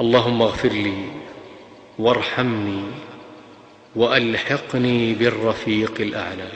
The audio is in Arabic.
اللهم اغفر لي وارحمني وألحقني بالرفيق الأعلى.